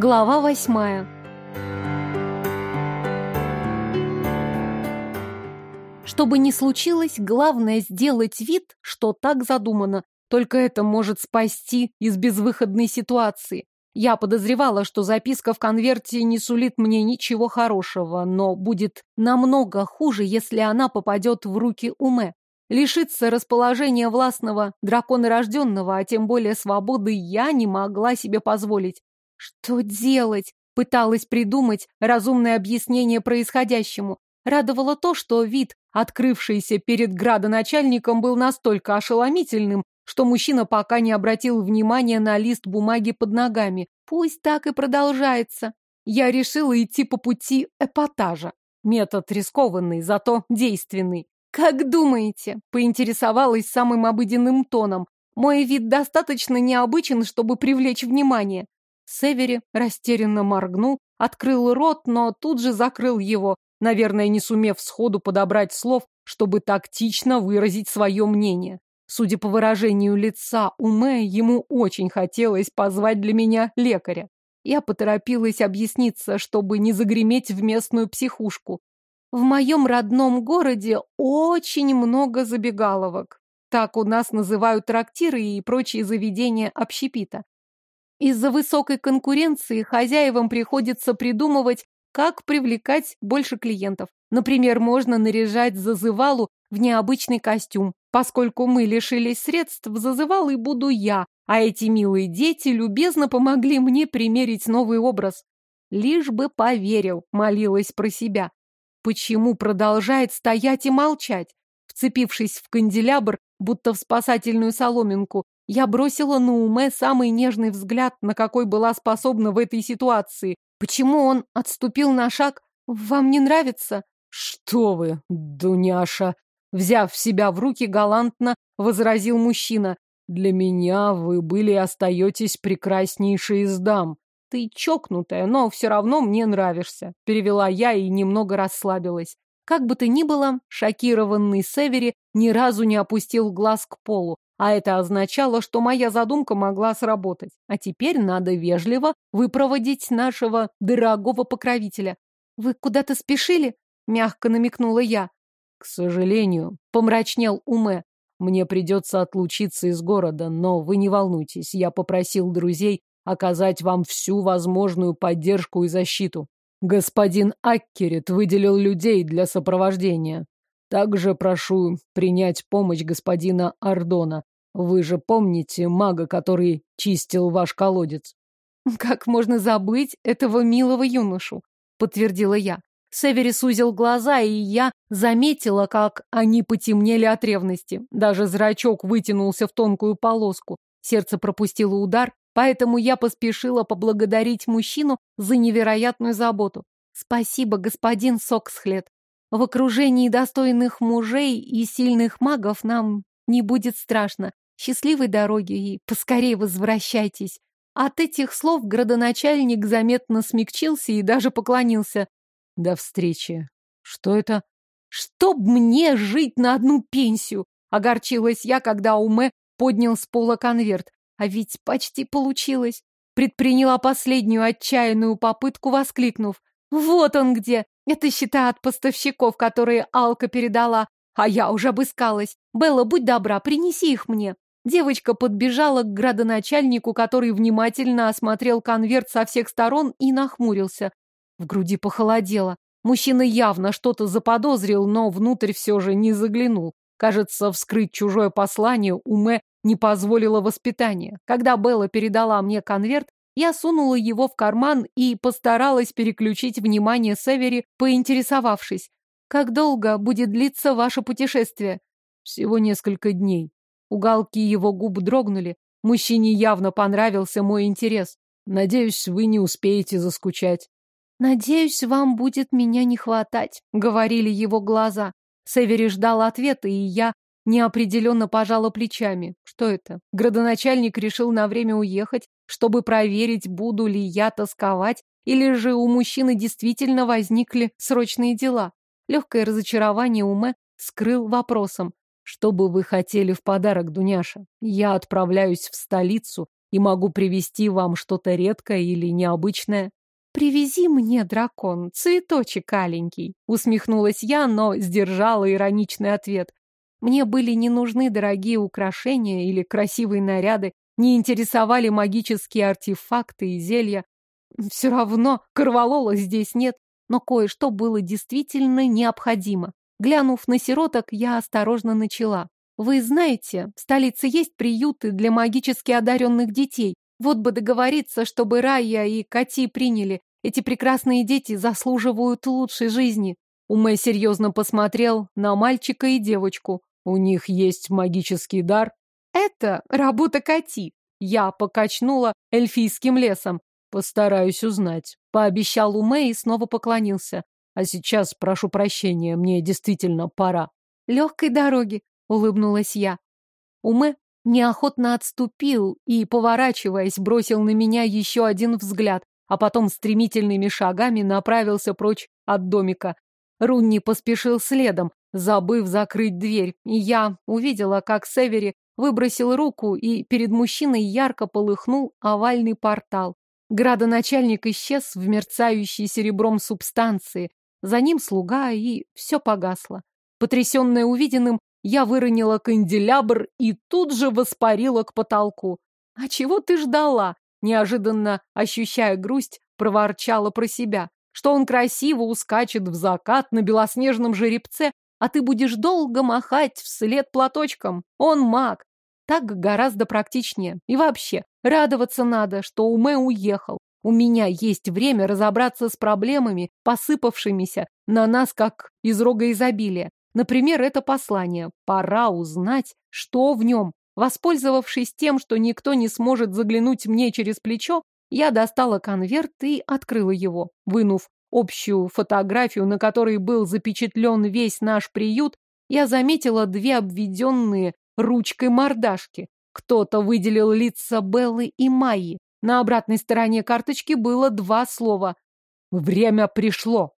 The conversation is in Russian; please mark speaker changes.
Speaker 1: Глава восьмая. Что бы ни случилось, главное сделать вид, что так задумано. Только это может спасти из безвыходной ситуации. Я подозревала, что записка в конверте не сулит мне ничего хорошего, но будет намного хуже, если она попадет в руки Уме. Лишиться расположения властного дракона рожденного, а тем более свободы, я не могла себе позволить. Что делать? Пыталась придумать разумное объяснение происходящему. Радовало то, что вид, открывшийся перед градоначальником, был настолько ошеломительным, что мужчина пока не обратил внимания на лист бумаги под ногами. Пусть так и продолжается. Я решила идти по пути эпатажа. Метод рискованный, зато действенный. «Как думаете?» — поинтересовалась самым обыденным тоном. «Мой вид достаточно необычен, чтобы привлечь внимание». Севери растерянно моргнул, открыл рот, но тут же закрыл его, наверное, не сумев сходу подобрать слов, чтобы тактично выразить свое мнение. Судя по выражению лица Уме, ему очень хотелось позвать для меня лекаря. Я поторопилась объясниться, чтобы не загреметь в местную психушку. В моем родном городе очень много забегаловок. Так у нас называют трактиры и прочие заведения общепита. Из-за высокой конкуренции хозяевам приходится придумывать, как привлекать больше клиентов. Например, можно наряжать зазывалу в необычный костюм, Поскольку мы лишились средств, зазывал и буду я, а эти милые дети любезно помогли мне примерить новый образ. Лишь бы поверил, молилась про себя. Почему продолжает стоять и молчать? Вцепившись в канделябр, будто в спасательную соломинку, я бросила на уме самый нежный взгляд, на какой была способна в этой ситуации. Почему он отступил на шаг? Вам не нравится?
Speaker 2: Что вы, Дуняша, Взяв себя в руки, галантно возразил мужчина. «Для меня вы были и остаетесь прекраснейшей из дам. Ты чокнутая, но все равно мне нравишься», — перевела я и немного расслабилась. Как бы то ни было, шокированный Севери ни разу не опустил глаз к полу, а это означало, что моя задумка могла сработать. А теперь надо вежливо выпроводить нашего дорогого покровителя.
Speaker 1: «Вы куда-то спешили?» — мягко намекнула я.
Speaker 2: К сожалению, помрачнел Уме. Мне придется отлучиться из города, но вы не волнуйтесь, я попросил друзей оказать вам всю возможную поддержку и защиту. Господин Аккерет выделил людей для сопровождения. Также прошу принять помощь господина Ардона. Вы же помните мага, который чистил ваш колодец?
Speaker 1: Как можно забыть этого милого юношу? Подтвердила я. Севери сузил глаза, и я заметила, как они потемнели от ревности. Даже зрачок вытянулся в тонкую полоску. Сердце пропустило удар, поэтому я поспешила поблагодарить мужчину за невероятную заботу. Спасибо, господин Соксхлет. В окружении достойных мужей и сильных магов нам не будет страшно. Счастливой дороги и поскорее возвращайтесь. От этих слов градоначальник заметно смягчился и даже поклонился.
Speaker 2: До встречи. Что это?
Speaker 1: Чтоб мне жить на одну пенсию! Огорчилась я, когда Уме поднял с пола конверт. А ведь почти получилось. Предприняла последнюю отчаянную попытку, воскликнув. Вот он где! Это счета от поставщиков, которые Алка передала. А я уже обыскалась. Белла, будь добра, принеси их мне. Девочка подбежала к градоначальнику, который внимательно осмотрел конверт со всех сторон и нахмурился. В груди похолодело. Мужчина явно что-то заподозрил, но внутрь все же не заглянул. Кажется, вскрыть чужое послание Уме не позволило воспитание. Когда Белла передала мне конверт, я сунула его в карман и постаралась переключить внимание Севери, поинтересовавшись. «Как долго будет длиться ваше путешествие?»
Speaker 2: «Всего несколько дней». Уголки его губ дрогнули. Мужчине явно понравился мой интерес. Надеюсь, вы не успеете заскучать.
Speaker 1: «Надеюсь, вам будет меня не хватать», — говорили его глаза. Севери ждал ответа, и я неопределенно пожала плечами. Что это? Градоначальник решил на время уехать, чтобы проверить, буду ли я тосковать, или же у мужчины действительно возникли срочные дела. Легкое разочарование уме скрыл вопросом. Что бы вы хотели в подарок, Дуняша? Я отправляюсь в столицу
Speaker 2: и могу привезти вам что-то редкое или необычное.
Speaker 1: «Привези мне, дракон, цветочек аленький», — усмехнулась я, но сдержала ироничный ответ. Мне были не нужны дорогие украшения или красивые наряды, не интересовали магические артефакты и зелья. Все равно корвалола здесь нет, но кое-что было действительно необходимо. Глянув на сироток, я осторожно начала. Вы знаете, в столице есть приюты для магически одаренных детей. Вот бы договориться, чтобы Рая и Кати приняли. Эти прекрасные дети заслуживают лучшей жизни. Умэ серьезно посмотрел на мальчика и девочку.
Speaker 2: У них есть магический дар.
Speaker 1: Это работа Кати. Я покачнула эльфийским лесом.
Speaker 2: Постараюсь узнать. Пообещал Умэ и снова поклонился. А сейчас прошу прощения, мне действительно пора.
Speaker 1: Легкой дороги, улыбнулась я. Умэ неохотно отступил и, поворачиваясь, бросил на меня еще один взгляд, а потом стремительными шагами направился прочь от домика. Рунни поспешил следом, забыв закрыть дверь, и я увидела, как Севери выбросил руку, и перед мужчиной ярко полыхнул овальный портал. Градоначальник исчез в мерцающей серебром субстанции. За ним слуга, и все погасло. Потрясенная увиденным, я выронила канделябр и тут же воспарила к потолку. «А чего ты ждала?» Неожиданно, ощущая грусть, проворчала про себя, что он красиво ускачет в закат на белоснежном жеребце, а ты будешь долго махать вслед платочком. Он маг. Так гораздо практичнее. И вообще, радоваться надо, что Уме уехал. У меня есть время разобраться с проблемами, посыпавшимися на нас, как из рога изобилия. Например, это послание. Пора узнать, что в нем. Воспользовавшись тем, что никто не сможет заглянуть мне через плечо, я достала конверт и открыла его. Вынув общую фотографию, на которой был запечатлен весь наш приют, я заметила две обведенные ручкой мордашки. Кто-то выделил лица Беллы и Майи. На обратной стороне карточки было два слова. «Время пришло».